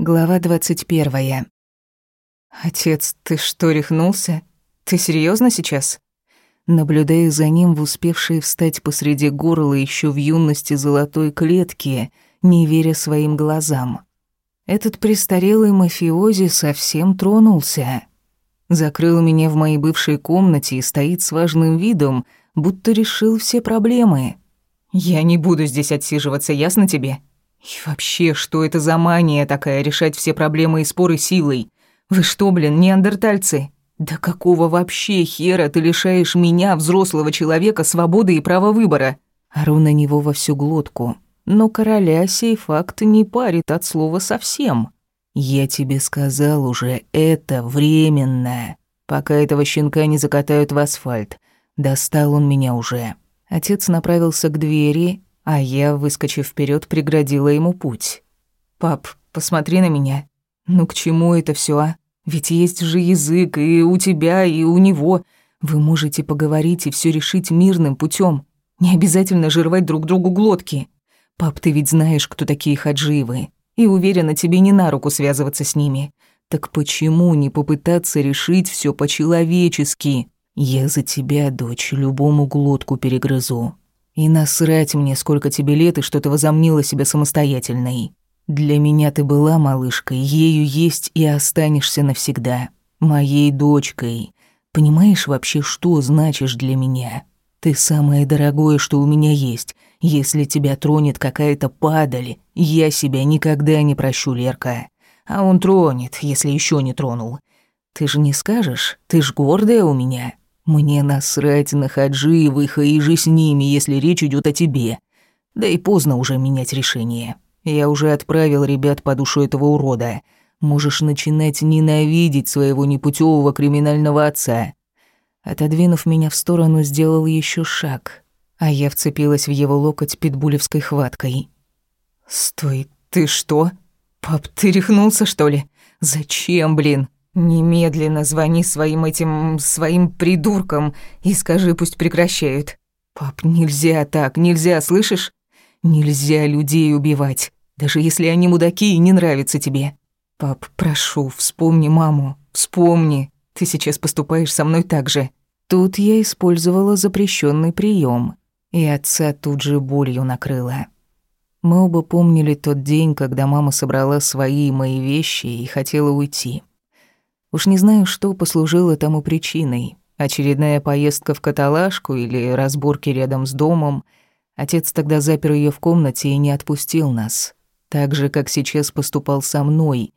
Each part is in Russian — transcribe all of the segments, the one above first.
Глава двадцать первая. «Отец, ты что, рехнулся? Ты серьезно сейчас?» Наблюдая за ним в успевшей встать посреди горла еще в юности золотой клетки, не веря своим глазам. Этот престарелый мафиози совсем тронулся. Закрыл меня в моей бывшей комнате и стоит с важным видом, будто решил все проблемы. «Я не буду здесь отсиживаться, ясно тебе?» И вообще, что это за мания такая решать все проблемы и споры силой? Вы что, блин, неандертальцы? Да какого вообще хера ты лишаешь меня, взрослого человека, свободы и права выбора? Ору на него во всю глотку. Но короля сей факт не парит от слова совсем. Я тебе сказал уже, это временно. Пока этого щенка не закатают в асфальт. Достал он меня уже. Отец направился к двери, а я, выскочив вперед, преградила ему путь. «Пап, посмотри на меня. Ну к чему это все, а? Ведь есть же язык и у тебя, и у него. Вы можете поговорить и все решить мирным путем. Не обязательно же рвать друг другу глотки. Пап, ты ведь знаешь, кто такие хаджиевы, и уверена, тебе не на руку связываться с ними. Так почему не попытаться решить все по-человечески? Я за тебя, дочь, любому глотку перегрызу. И насрать мне, сколько тебе лет и что ты возомнила себя самостоятельной. Для меня ты была малышкой, ею есть и останешься навсегда. Моей дочкой. Понимаешь вообще, что значишь для меня? Ты самое дорогое, что у меня есть. Если тебя тронет какая-то падаль, я себя никогда не прощу, Лерка. А он тронет, если еще не тронул. Ты же не скажешь? Ты ж гордая у меня. Мне насрать на Хаджиевых и же с ними, если речь идет о тебе. Да и поздно уже менять решение. Я уже отправил ребят по душу этого урода. Можешь начинать ненавидеть своего непутевого криминального отца. Отодвинув меня в сторону, сделал еще шаг, а я вцепилась в его локоть питбулевской хваткой. «Стой, ты что? Пап, ты рехнулся, что ли? Зачем, блин?» Немедленно звони своим этим... своим придуркам и скажи, пусть прекращают. Пап, нельзя так, нельзя, слышишь? Нельзя людей убивать, даже если они мудаки и не нравятся тебе. Пап, прошу, вспомни маму, вспомни. Ты сейчас поступаешь со мной так же. Тут я использовала запрещенный прием, и отца тут же болью накрыла. Мы оба помнили тот день, когда мама собрала свои мои вещи и хотела уйти. Уж не знаю, что послужило тому причиной. Очередная поездка в каталажку или разборки рядом с домом. Отец тогда запер ее в комнате и не отпустил нас. Так же, как сейчас поступал со мной.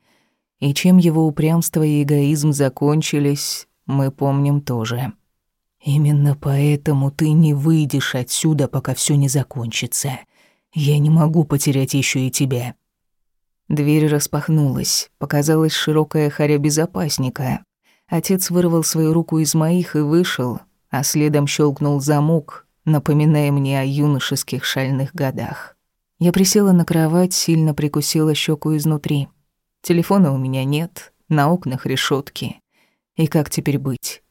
И чем его упрямство и эгоизм закончились, мы помним тоже. Именно поэтому ты не выйдешь отсюда, пока все не закончится. Я не могу потерять еще и тебя. Дверь распахнулась, показалась широкая харя безопасника. Отец вырвал свою руку из моих и вышел, а следом щелкнул замок, напоминая мне о юношеских шальных годах. Я присела на кровать, сильно прикусила щеку изнутри. Телефона у меня нет, на окнах решетки. И как теперь быть?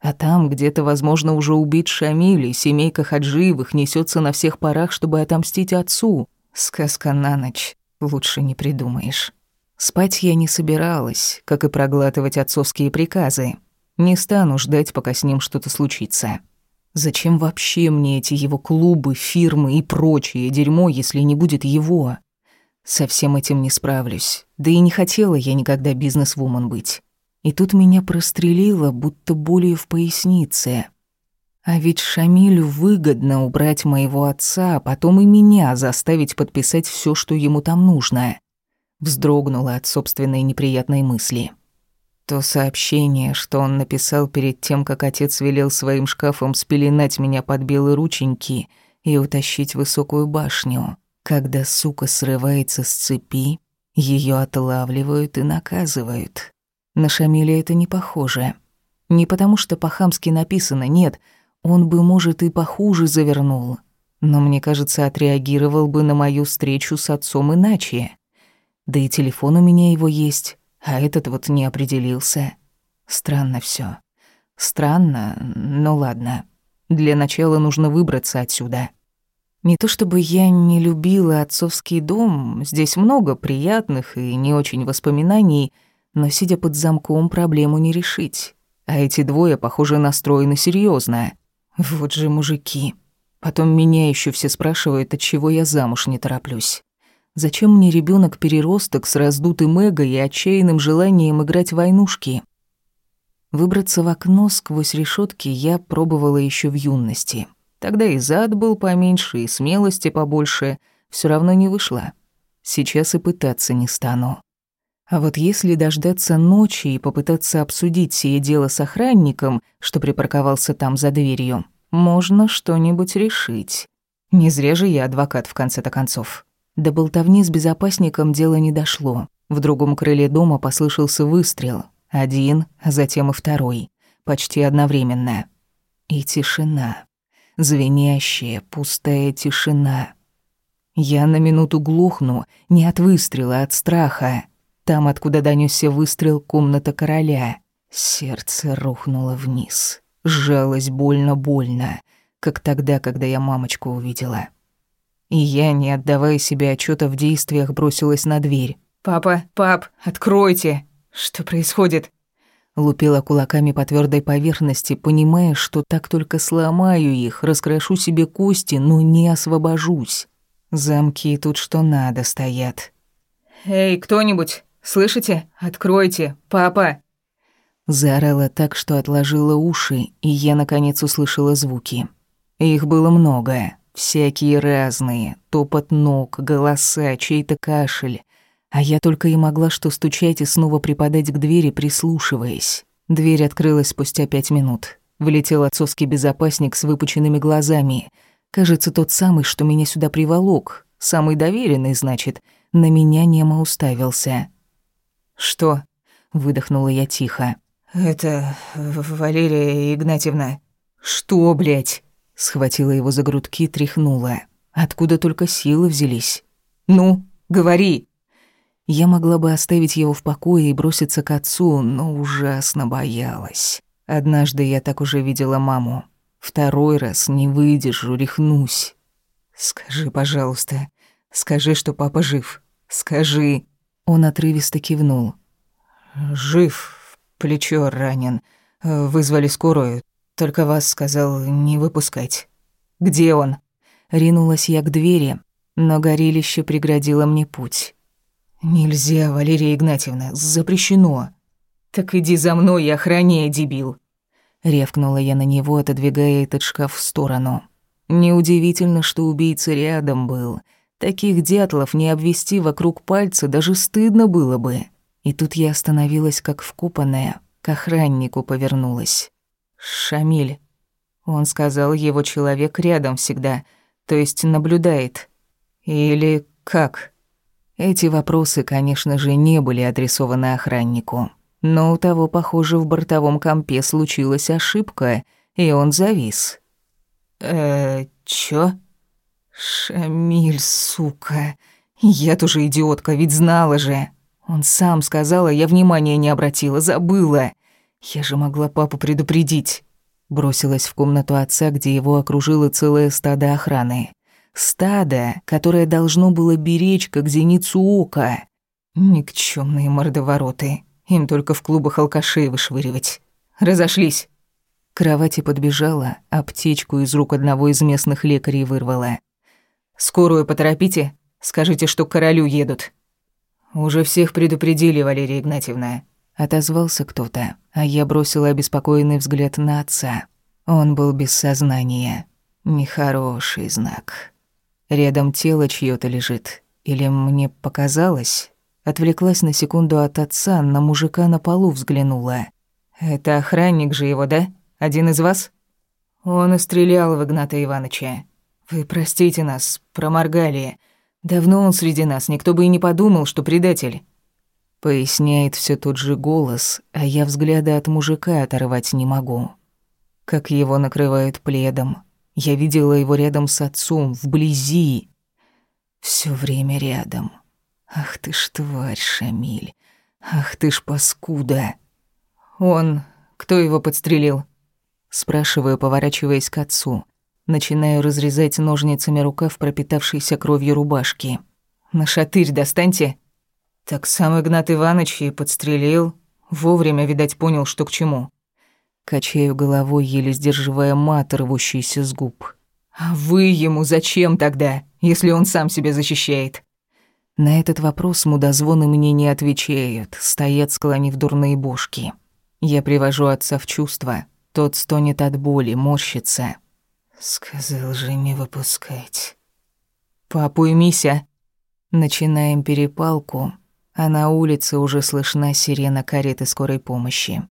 А там где-то, возможно, уже убит Шамиль, и семейка Хаджиевых несется на всех парах, чтобы отомстить отцу. Сказка на ночь. Лучше не придумаешь. Спать я не собиралась, как и проглатывать отцовские приказы. Не стану ждать, пока с ним что-то случится. Зачем вообще мне эти его клубы, фирмы и прочее дерьмо, если не будет его? Со всем этим не справлюсь. Да и не хотела я никогда бизнес-вумен быть. И тут меня прострелило, будто болью в пояснице. А ведь Шамилю выгодно убрать моего отца, а потом и меня заставить подписать все, что ему там нужно. Вздрогнула от собственной неприятной мысли. То сообщение, что он написал перед тем, как отец велел своим шкафом спеленать меня под белые рученьки и утащить высокую башню. Когда сука срывается с цепи, ее отлавливают и наказывают. На Шамиля это не похоже. Не потому что по-хамски написано, нет — он бы, может, и похуже завернул, но, мне кажется, отреагировал бы на мою встречу с отцом иначе. Да и телефон у меня его есть, а этот вот не определился. Странно все. Странно, но ладно. Для начала нужно выбраться отсюда. Не то чтобы я не любила отцовский дом, здесь много приятных и не очень воспоминаний, но сидя под замком проблему не решить. А эти двое, похоже, настроены серьезно. Вот же мужики. Потом меня еще все спрашивают, от чего я замуж не тороплюсь. Зачем мне ребенок переросток с раздутым эго и отчаянным желанием играть в войнушки? Выбраться в окно сквозь решетки я пробовала еще в юности. Тогда и зад был поменьше, и смелости побольше, все равно не вышло. Сейчас и пытаться не стану. А вот если дождаться ночи и попытаться обсудить сие дело с охранником, что припарковался там за дверью, можно что-нибудь решить. Не зря же я адвокат в конце-то концов. До болтовни с безопасником дело не дошло. В другом крыле дома послышался выстрел. Один, а затем и второй. Почти одновременно. И тишина. Звенящая, пустая тишина. Я на минуту глухну, не от выстрела, а от страха. Там, откуда донёсся выстрел, комната короля. Сердце рухнуло вниз. Сжалось больно-больно, как тогда, когда я мамочку увидела. И я, не отдавая себе отчета в действиях, бросилась на дверь. «Папа, пап, откройте! Что происходит?» Лупила кулаками по твердой поверхности, понимая, что так только сломаю их, раскрошу себе кости, но не освобожусь. Замки тут что надо стоят. «Эй, кто-нибудь, слышите? Откройте! Папа!» Заорала так, что отложила уши, и я, наконец, услышала звуки. Их было много, всякие разные, топот ног, голоса, чей-то кашель. А я только и могла что стучать и снова припадать к двери, прислушиваясь. Дверь открылась спустя пять минут. Влетел отцовский безопасник с выпученными глазами. Кажется, тот самый, что меня сюда приволок. Самый доверенный, значит. На меня немо уставился. «Что?» — выдохнула я тихо. «Это Валерия Игнатьевна». «Что, блядь?» Схватила его за грудки, тряхнула. Откуда только силы взялись? «Ну, говори!» Я могла бы оставить его в покое и броситься к отцу, но ужасно боялась. Однажды я так уже видела маму. Второй раз не выдержу, рехнусь. «Скажи, пожалуйста, скажи, что папа жив. Скажи!» Он отрывисто кивнул. «Жив, Плечо ранен. Вызвали скорую. Только вас, сказал, не выпускать. Где он? Ринулась я к двери, но горелище преградило мне путь. Нельзя, Валерия Игнатьевна, запрещено. Так иди за мной и охраняй, дебил. Ревкнула я на него, отодвигая этот шкаф в сторону. Неудивительно, что убийца рядом был. Таких дятлов не обвести вокруг пальца даже стыдно было бы. И тут я остановилась как вкопанная, к охраннику повернулась. «Шамиль». Он сказал, его человек рядом всегда, то есть наблюдает. Или как? Эти вопросы, конечно же, не были адресованы охраннику. Но у того, похоже, в бортовом компе случилась ошибка, и он завис. «Э, чё?» «Шамиль, сука. Я тоже идиотка, ведь знала же». Он сам сказал, а я внимания не обратила, забыла. Я же могла папу предупредить. Бросилась в комнату отца, где его окружило целое стадо охраны. Стадо, которое должно было беречь, как зеницу ока. Никчёмные мордовороты. Им только в клубах алкашей вышвыривать. Разошлись. К кровати подбежала, аптечку из рук одного из местных лекарей вырвала. «Скорую поторопите, скажите, что к королю едут». «Уже всех предупредили, Валерия Игнатьевна», — отозвался кто-то, а я бросила обеспокоенный взгляд на отца. Он был без сознания. Нехороший знак. Рядом тело чьё то лежит. Или мне показалось? Отвлеклась на секунду от отца, на мужика на полу взглянула. «Это охранник же его, да? Один из вас?» «Он и стрелял в Игната Ивановича. Вы простите нас, проморгали. Давно он среди нас, никто бы и не подумал, что предатель. Поясняет все тот же голос, а я взгляда от мужика оторвать не могу. Как его накрывают пледом. Я видела его рядом с отцом, вблизи. Все время рядом. Ах ты ж тварь, Шамиль. Ах ты ж паскуда. Он... Кто его подстрелил? Спрашиваю, поворачиваясь к отцу. Начинаю разрезать ножницами рукав пропитавшейся кровью рубашки. «На шатырь достаньте!» Так сам Игнат Иванович и подстрелил. Вовремя, видать, понял, что к чему. Качаю головой, еле сдерживая мат, рвущийся с губ. «А вы ему зачем тогда, если он сам себя защищает?» На этот вопрос мудозвоны мне не отвечают, стоят, склонив дурные бошки. Я привожу отца в чувство. Тот стонет от боли, морщится. Сказал же не выпускать. «Папу и Мися!» Начинаем перепалку, а на улице уже слышна сирена кареты скорой помощи.